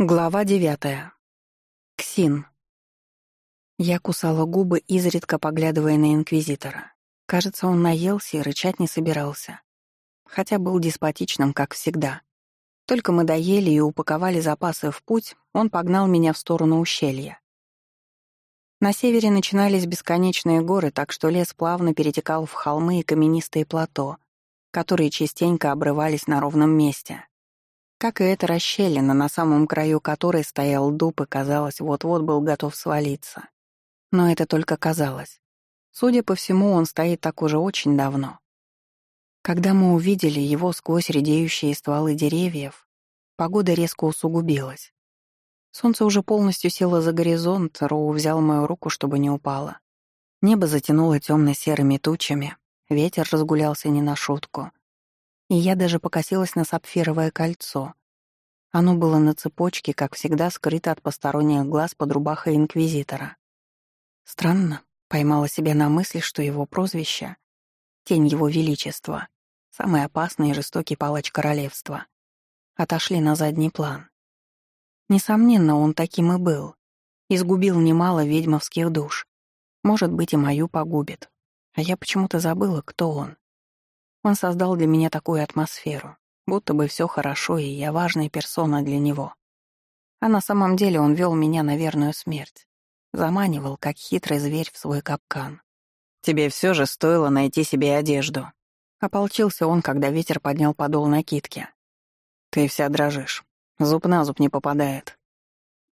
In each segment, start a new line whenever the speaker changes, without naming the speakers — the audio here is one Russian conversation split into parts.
Глава девятая. Ксин. Я кусала губы, изредка поглядывая на Инквизитора. Кажется, он наелся и рычать не собирался. Хотя был деспотичным, как всегда. Только мы доели и упаковали запасы в путь, он погнал меня в сторону ущелья. На севере начинались бесконечные горы, так что лес плавно перетекал в холмы и каменистые плато, которые частенько обрывались на ровном месте. Как и эта расщелина, на самом краю которой стоял дуб и, казалось, вот-вот был готов свалиться. Но это только казалось. Судя по всему, он стоит так уже очень давно. Когда мы увидели его сквозь редеющие стволы деревьев, погода резко усугубилась. Солнце уже полностью село за горизонт, Роу взял мою руку, чтобы не упало. Небо затянуло темно-серыми тучами, ветер разгулялся не на шутку и я даже покосилась на сапфировое кольцо. Оно было на цепочке, как всегда, скрыто от посторонних глаз под рубахой Инквизитора. Странно, поймала себя на мысли, что его прозвище — Тень Его Величества, самый опасный и жестокий палач королевства, отошли на задний план. Несомненно, он таким и был. Изгубил немало ведьмовских душ. Может быть, и мою погубит. А я почему-то забыла, кто он. Он создал для меня такую атмосферу, будто бы все хорошо, и я важная персона для него. А на самом деле он вел меня на верную смерть. Заманивал, как хитрый зверь, в свой капкан. «Тебе все же стоило найти себе одежду». Ополчился он, когда ветер поднял подол накидки. «Ты вся дрожишь. Зуб на зуб не попадает».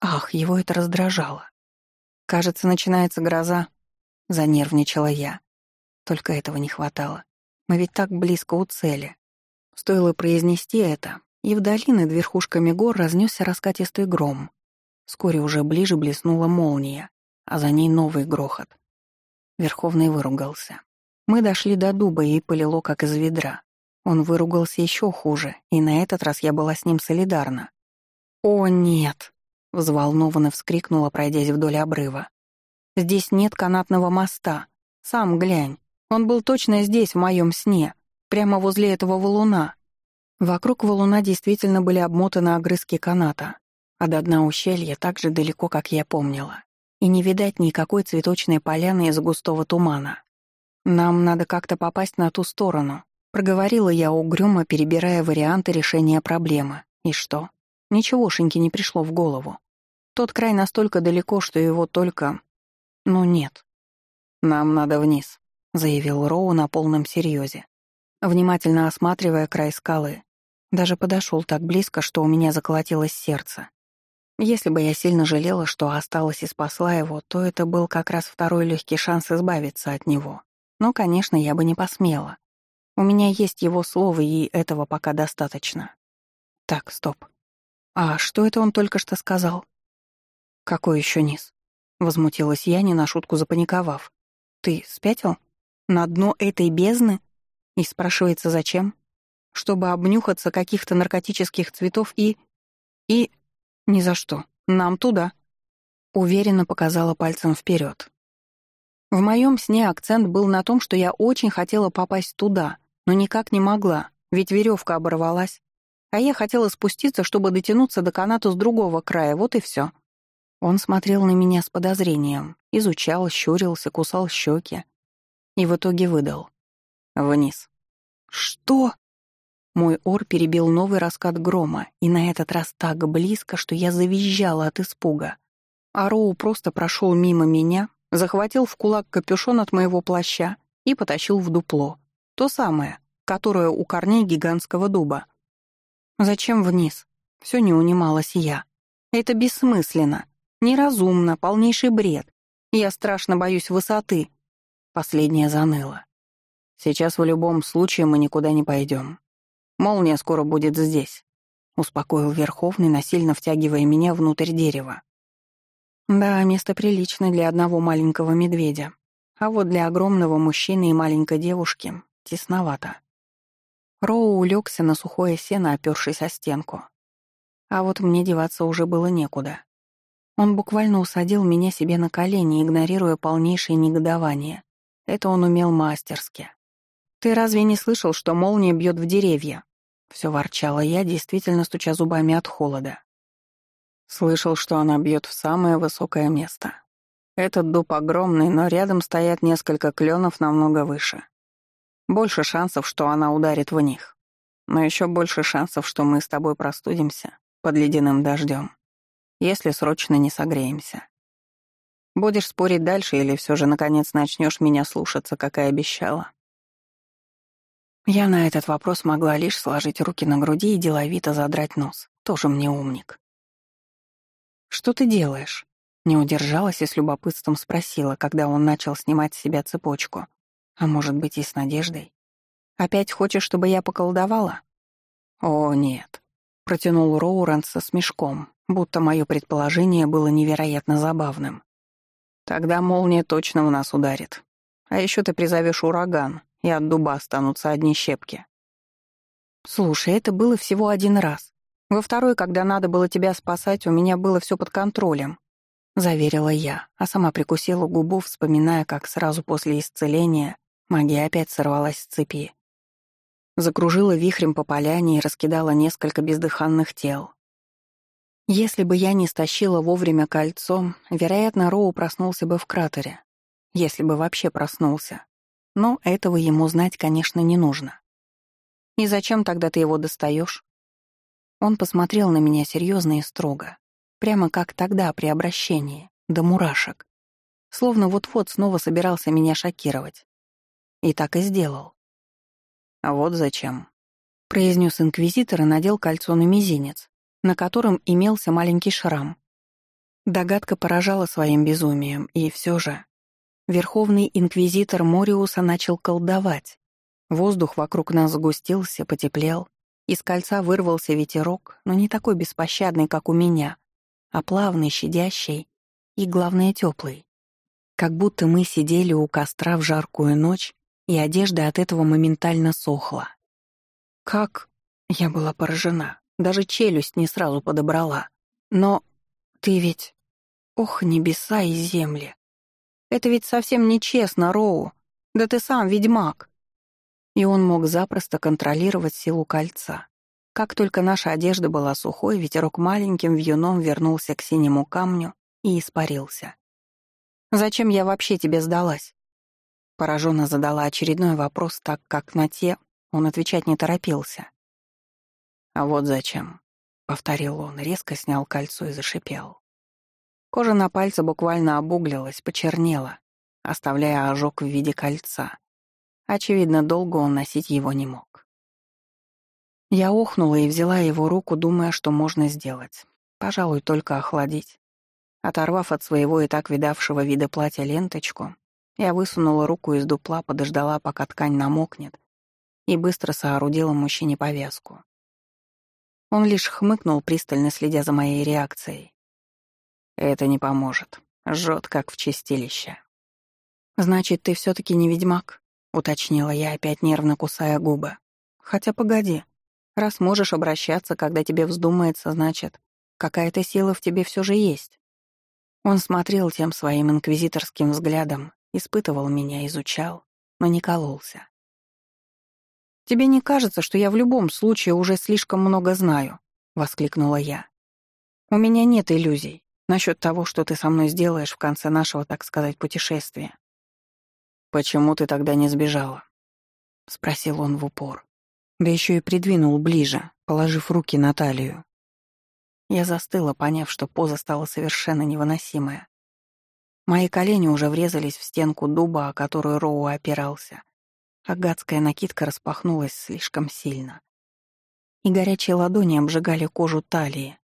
Ах, его это раздражало. «Кажется, начинается гроза», — занервничала я. Только этого не хватало. Мы ведь так близко у цели. Стоило произнести это, и вдали над верхушками гор разнесся раскатистый гром. Вскоре уже ближе блеснула молния, а за ней новый грохот. Верховный выругался. Мы дошли до дуба и полило, как из ведра. Он выругался еще хуже, и на этот раз я была с ним солидарна. «О, нет!» — взволнованно вскрикнула, пройдясь вдоль обрыва. «Здесь нет канатного моста. Сам глянь. Он был точно здесь, в моем сне, прямо возле этого валуна. Вокруг валуна действительно были обмотаны огрызки каната, а до дна ущелья так же далеко, как я помнила. И не видать никакой цветочной поляны из густого тумана. «Нам надо как-то попасть на ту сторону», — проговорила я угрюмо, перебирая варианты решения проблемы. И что? Ничегошеньки не пришло в голову. Тот край настолько далеко, что его только... Ну нет. Нам надо вниз заявил Роу на полном серьезе, внимательно осматривая край скалы. Даже подошел так близко, что у меня заколотилось сердце. Если бы я сильно жалела, что осталась и спасла его, то это был как раз второй легкий шанс избавиться от него. Но, конечно, я бы не посмела. У меня есть его слово, и этого пока достаточно. Так, стоп. А что это он только что сказал? Какой еще низ? Возмутилась я, не на шутку запаниковав. Ты спятил? На дно этой бездны? И спрашивается, зачем? Чтобы обнюхаться каких-то наркотических цветов и... И... Ни за что. Нам туда. Уверенно показала пальцем вперед. В моем сне акцент был на том, что я очень хотела попасть туда, но никак не могла, ведь веревка оборвалась. А я хотела спуститься, чтобы дотянуться до каната с другого края, вот и все. Он смотрел на меня с подозрением, изучал, щурился, кусал щеки и в итоге выдал. Вниз. «Что?» Мой ор перебил новый раскат грома, и на этот раз так близко, что я завизжала от испуга. А просто прошел мимо меня, захватил в кулак капюшон от моего плаща и потащил в дупло. То самое, которое у корней гигантского дуба. «Зачем вниз?» Все не унималась я. «Это бессмысленно, неразумно, полнейший бред. Я страшно боюсь высоты. Последняя заныла. Сейчас в любом случае мы никуда не пойдем. Молния скоро будет здесь. Успокоил Верховный, насильно втягивая меня внутрь дерева. Да, место приличное для одного маленького медведя. А вот для огромного мужчины и маленькой девушки тесновато. Роу улегся на сухое сено, опершись о стенку. А вот мне деваться уже было некуда. Он буквально усадил меня себе на колени, игнорируя полнейшее негодование. Это он умел мастерски. «Ты разве не слышал, что молния бьет в деревья?» Все ворчала я, действительно стуча зубами от холода. Слышал, что она бьет в самое высокое место. Этот дуб огромный, но рядом стоят несколько кленов намного выше. Больше шансов, что она ударит в них. Но еще больше шансов, что мы с тобой простудимся под ледяным дождем, если срочно не согреемся. Будешь спорить дальше или все же наконец начнешь меня слушаться, как и обещала? Я на этот вопрос могла лишь сложить руки на груди и деловито задрать нос. Тоже мне умник. «Что ты делаешь?» Не удержалась и с любопытством спросила, когда он начал снимать с себя цепочку. А может быть, и с надеждой. «Опять хочешь, чтобы я поколдовала?» «О, нет», — протянул Роуранс со смешком, будто мое предположение было невероятно забавным. «Тогда молния точно в нас ударит. А еще ты призовешь ураган, и от дуба останутся одни щепки». «Слушай, это было всего один раз. Во второй, когда надо было тебя спасать, у меня было все под контролем. — заверила я, а сама прикусила губу, вспоминая, как сразу после исцеления магия опять сорвалась с цепи. Закружила вихрем по поляне и раскидала несколько бездыханных тел. Если бы я не стащила вовремя кольцо, вероятно, Роу проснулся бы в кратере. Если бы вообще проснулся. Но этого ему знать, конечно, не нужно. «И зачем тогда ты его достаешь? Он посмотрел на меня серьезно и строго. Прямо как тогда при обращении, до мурашек. Словно вот-вот снова собирался меня шокировать. И так и сделал. «А вот зачем», — произнес инквизитор и надел кольцо на мизинец, на котором имелся маленький шрам. Догадка поражала своим безумием, и все же... Верховный инквизитор Мориуса начал колдовать. Воздух вокруг нас сгустился, потеплел. Из кольца вырвался ветерок, но не такой беспощадный, как у меня, а плавный, щадящий и, главное, теплый. Как будто мы сидели у костра в жаркую ночь, и одежда от этого моментально сохла. Как? Я была поражена, даже челюсть не сразу подобрала. Но ты ведь... Ох, небеса и земли. Это ведь совсем нечестно, Роу. Да ты сам ведьмак. И он мог запросто контролировать силу кольца. Как только наша одежда была сухой, ветерок маленьким вьюном вернулся к синему камню и испарился. «Зачем я вообще тебе сдалась?» Пораженно задала очередной вопрос, так как на те он отвечать не торопился. «А вот зачем?» — повторил он, резко снял кольцо и зашипел. Кожа на пальце буквально обуглилась, почернела, оставляя ожог в виде кольца. Очевидно, долго он носить его не мог. Я охнула и взяла его руку, думая, что можно сделать. Пожалуй, только охладить. Оторвав от своего и так видавшего вида платья ленточку, я высунула руку из дупла, подождала, пока ткань намокнет, и быстро соорудила мужчине повязку. Он лишь хмыкнул, пристально следя за моей реакцией. «Это не поможет. Жжет, как в чистилище». «Значит, ты все таки не ведьмак?» — уточнила я, опять нервно кусая губы. «Хотя погоди. Раз можешь обращаться, когда тебе вздумается, значит, какая-то сила в тебе все же есть. Он смотрел тем своим инквизиторским взглядом, испытывал меня, изучал, но не кололся. «Тебе не кажется, что я в любом случае уже слишком много знаю?» — воскликнула я. «У меня нет иллюзий насчет того, что ты со мной сделаешь в конце нашего, так сказать, путешествия». «Почему ты тогда не сбежала?» — спросил он в упор да еще и придвинул ближе, положив руки на талию. Я застыла, поняв, что поза стала совершенно невыносимая. Мои колени уже врезались в стенку дуба, о которую Роу опирался, а гадская накидка распахнулась слишком сильно. И горячие ладони обжигали кожу талии,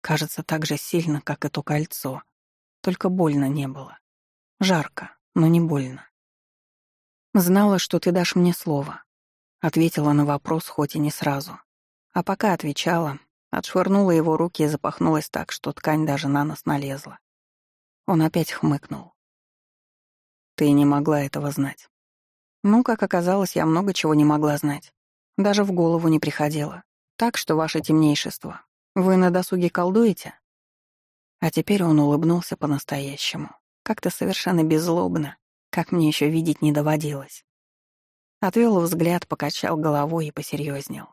кажется, так же сильно, как это кольцо, только больно не было. Жарко, но не больно. Знала, что ты дашь мне слово, Ответила на вопрос, хоть и не сразу. А пока отвечала, отшвырнула его руки и запахнулась так, что ткань даже на нос налезла. Он опять хмыкнул. «Ты не могла этого знать». «Ну, как оказалось, я много чего не могла знать. Даже в голову не приходило. Так что, ваше темнейшество, вы на досуге колдуете?» А теперь он улыбнулся по-настоящему. Как-то совершенно беззлобно, как мне еще видеть не доводилось. Отвел взгляд, покачал головой и посерьезнел.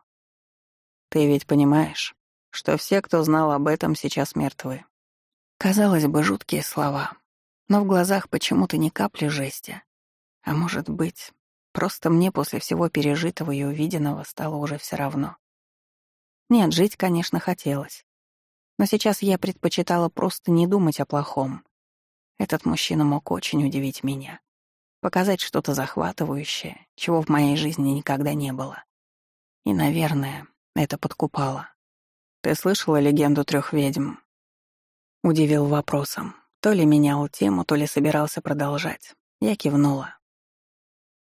«Ты ведь понимаешь, что все, кто знал об этом, сейчас мертвы. Казалось бы, жуткие слова, но в глазах почему-то ни капли жести. А может быть, просто мне после всего пережитого и увиденного стало уже все равно. Нет, жить, конечно, хотелось. Но сейчас я предпочитала просто не думать о плохом. Этот мужчина мог очень удивить меня. Показать что-то захватывающее, чего в моей жизни никогда не было. И, наверное, это подкупало. «Ты слышала легенду трех ведьм?» Удивил вопросом. То ли менял тему, то ли собирался продолжать. Я кивнула.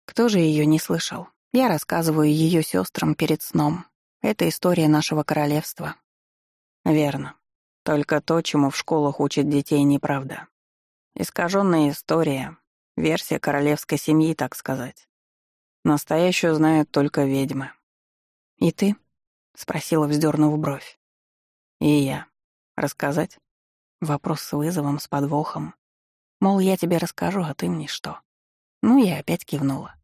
Кто же ее не слышал? Я рассказываю ее сестрам перед сном. Это история нашего королевства. Верно. Только то, чему в школах учат детей, неправда. Искаженная история, версия королевской семьи, так сказать. Настоящую знают только ведьмы. «И ты?» — спросила, вздернув бровь. «И я. Рассказать?» Вопрос с вызовом, с подвохом. Мол, я тебе расскажу, а ты мне что? Ну, я опять кивнула.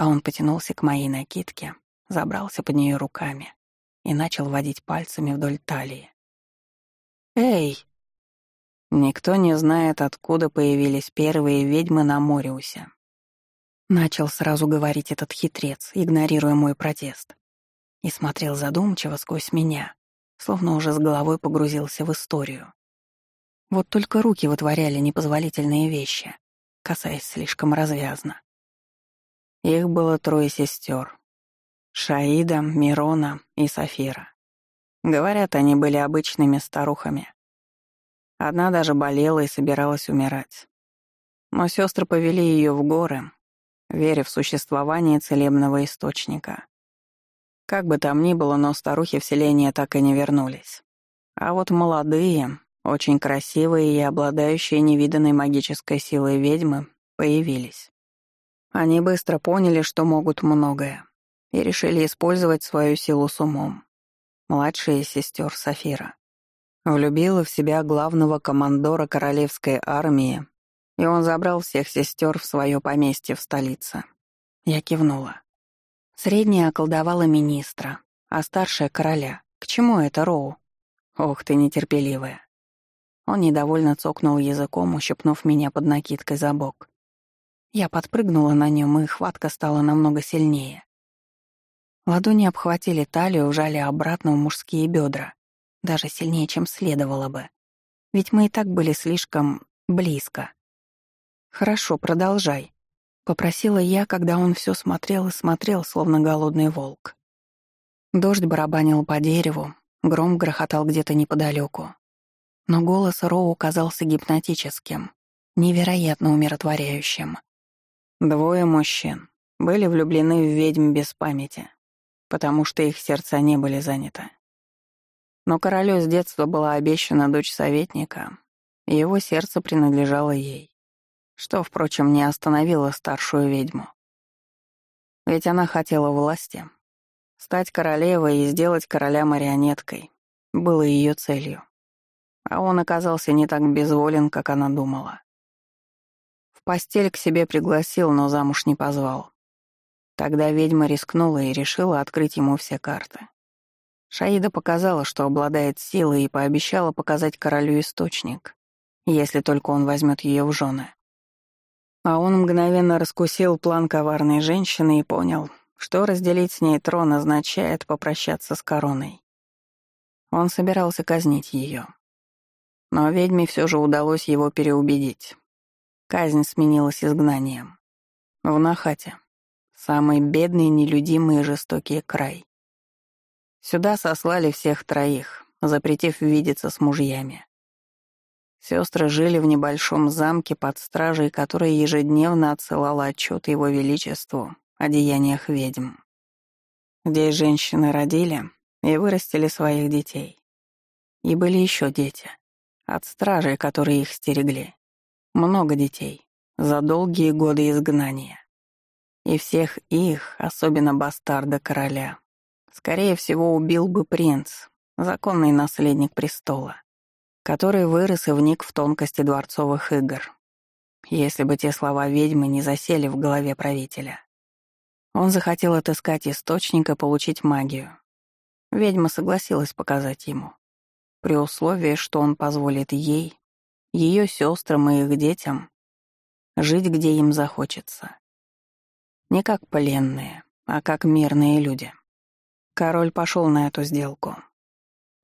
А он потянулся к моей накидке, забрался под нее руками и начал водить пальцами вдоль талии. «Эй!» Никто не знает, откуда появились первые ведьмы на Мориусе. Начал сразу говорить этот хитрец, игнорируя мой протест. И смотрел задумчиво сквозь меня, словно уже с головой погрузился в историю. Вот только руки вытворяли непозволительные вещи, касаясь слишком развязно. Их было трое сестер. Шаида, Мирона и Сафира. Говорят, они были обычными старухами. Одна даже болела и собиралась умирать. Но сестры повели ее в горы, веря в существование целебного источника. Как бы там ни было, но старухи в селение так и не вернулись. А вот молодые, очень красивые и обладающие невиданной магической силой ведьмы появились. Они быстро поняли, что могут многое, и решили использовать свою силу с умом. Младшая сестер Сафира влюбила в себя главного командора королевской армии, и он забрал всех сестер в свое поместье в столице. Я кивнула. Средняя околдовала министра, а старшая — короля. К чему это, Роу? Ох ты нетерпеливая. Он недовольно цокнул языком, ущипнув меня под накидкой за бок. Я подпрыгнула на нем, и хватка стала намного сильнее. Ладони обхватили талию, ужали обратно в мужские бедра, даже сильнее, чем следовало бы. Ведь мы и так были слишком близко. «Хорошо, продолжай», — попросила я, когда он все смотрел и смотрел, словно голодный волк. Дождь барабанил по дереву, гром грохотал где-то неподалеку. Но голос Роу казался гипнотическим, невероятно умиротворяющим. Двое мужчин были влюблены в ведьм без памяти, потому что их сердца не были заняты. Но королю с детства была обещана дочь советника, и его сердце принадлежало ей, что, впрочем, не остановило старшую ведьму. Ведь она хотела власти. Стать королевой и сделать короля марионеткой было ее целью а он оказался не так безволен, как она думала. Постель к себе пригласил, но замуж не позвал. Тогда ведьма рискнула и решила открыть ему все карты. Шаида показала, что обладает силой, и пообещала показать королю источник, если только он возьмет ее в жены. А он мгновенно раскусил план коварной женщины и понял, что разделить с ней трон означает попрощаться с короной. Он собирался казнить ее. Но ведьме все же удалось его переубедить. Казнь сменилась изгнанием. В Нахате. Самый бедный, нелюдимый и жестокий край. Сюда сослали всех троих, запретив видеться с мужьями. Сестры жили в небольшом замке под стражей, которая ежедневно отсылала отчет его величеству о деяниях ведьм. Здесь женщины родили и вырастили своих детей. И были еще дети. От стражей, которые их стерегли. Много детей. За долгие годы изгнания. И всех их, особенно бастарда короля, скорее всего, убил бы принц, законный наследник престола, который вырос и вник в тонкости дворцовых игр. Если бы те слова ведьмы не засели в голове правителя. Он захотел отыскать источник и получить магию. Ведьма согласилась показать ему, при условии, что он позволит ей, ее сестрам и их детям жить, где им захочется. Не как пленные, а как мирные люди. Король пошел на эту сделку.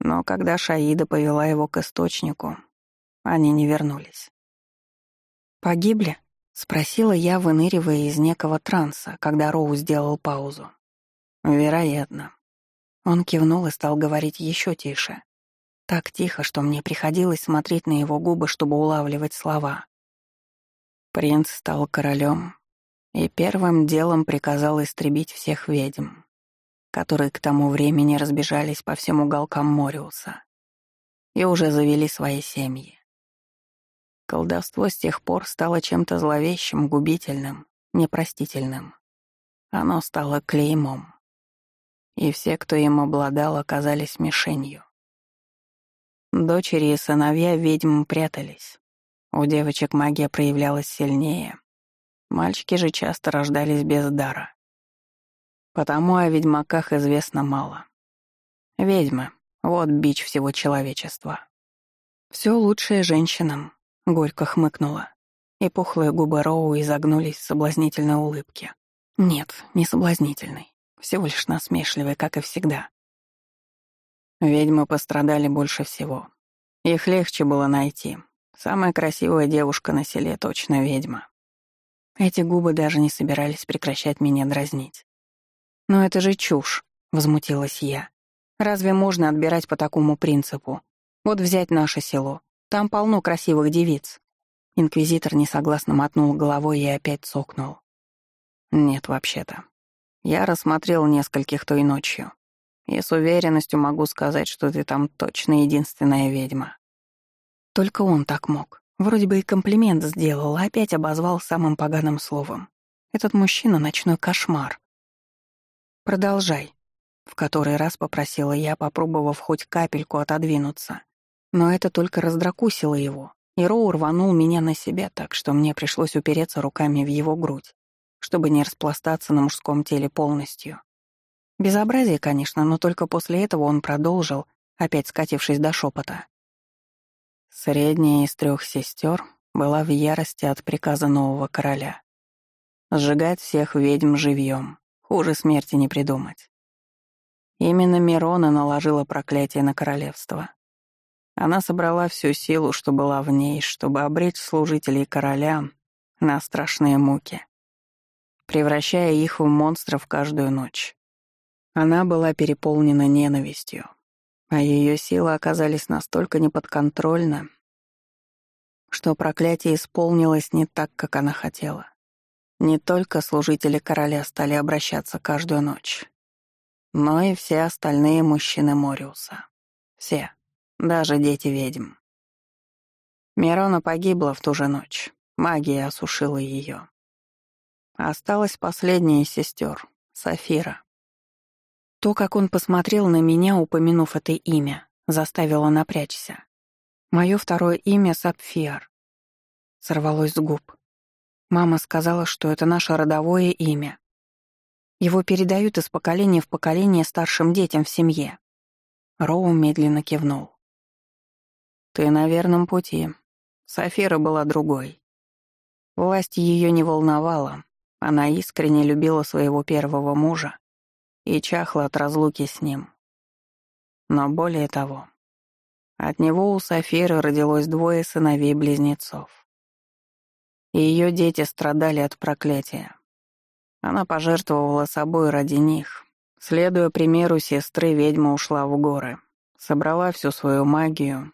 Но когда Шаида повела его к источнику, они не вернулись. «Погибли?» — спросила я, выныривая из некого транса, когда Роу сделал паузу. «Вероятно». Он кивнул и стал говорить еще тише. Так тихо, что мне приходилось смотреть на его губы, чтобы улавливать слова. Принц стал королем и первым делом приказал истребить всех ведьм, которые к тому времени разбежались по всем уголкам Мориуса и уже завели свои семьи. Колдовство с тех пор стало чем-то зловещим, губительным, непростительным. Оно стало клеймом. И все, кто им обладал, оказались мишенью. Дочери и сыновья ведьм прятались. У девочек магия проявлялась сильнее. Мальчики же часто рождались без дара. Потому о ведьмаках известно мало. Ведьмы — вот бич всего человечества. Все лучшее женщинам, — горько хмыкнула. И пухлые губы Роу изогнулись в соблазнительной улыбке. Нет, не соблазнительной. Всего лишь насмешливой, как и всегда. Ведьмы пострадали больше всего. Их легче было найти. Самая красивая девушка на селе точно ведьма. Эти губы даже не собирались прекращать меня дразнить. «Но это же чушь», — возмутилась я. «Разве можно отбирать по такому принципу? Вот взять наше село. Там полно красивых девиц». Инквизитор несогласно мотнул головой и опять цокнул. «Нет, вообще-то. Я рассмотрел нескольких той ночью. И с уверенностью могу сказать, что ты там точно единственная ведьма». Только он так мог. Вроде бы и комплимент сделал, а опять обозвал самым поганым словом. Этот мужчина — ночной кошмар. «Продолжай», — в который раз попросила я, попробовав хоть капельку отодвинуться. Но это только раздракусило его, и Роу рванул меня на себя так, что мне пришлось упереться руками в его грудь, чтобы не распластаться на мужском теле полностью. Безобразие, конечно, но только после этого он продолжил, опять скатившись до шепота. Средняя из трех сестер была в ярости от приказа нового короля. Сжигать всех ведьм живьем. Хуже смерти не придумать. Именно Мирона наложила проклятие на королевство. Она собрала всю силу, что была в ней, чтобы обречь служителей короля на страшные муки, превращая их в монстров каждую ночь. Она была переполнена ненавистью, а ее силы оказались настолько неподконтрольны, что проклятие исполнилось не так, как она хотела. Не только служители короля стали обращаться каждую ночь, но и все остальные мужчины Мориуса. Все. Даже дети ведьм. Мирона погибла в ту же ночь. Магия осушила ее. Осталась последняя из сестер, Сафира. То, как он посмотрел на меня, упомянув это имя, заставило напрячься. Мое второе имя — Сапфир. Сорвалось с губ. Мама сказала, что это наше родовое имя. Его передают из поколения в поколение старшим детям в семье. Роу медленно кивнул. «Ты на верном пути. Сафира была другой. Власть ее не волновала. Она искренне любила своего первого мужа и чахла от разлуки с ним. Но более того, от него у Сафиры родилось двое сыновей-близнецов. И ее дети страдали от проклятия. Она пожертвовала собой ради них. Следуя примеру сестры, ведьма ушла в горы, собрала всю свою магию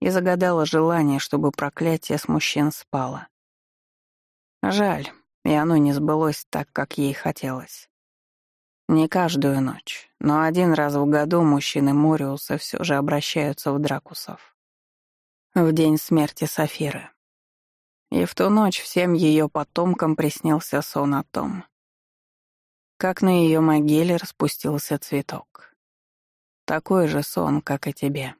и загадала желание, чтобы проклятие с мужчин спало. Жаль, и оно не сбылось так, как ей хотелось. Не каждую ночь, но один раз в году мужчины Мориуса все же обращаются в Дракусов. В день смерти Сафиры. И в ту ночь всем ее потомкам приснился сон о том, как на ее могиле распустился цветок. Такой же сон, как и тебе.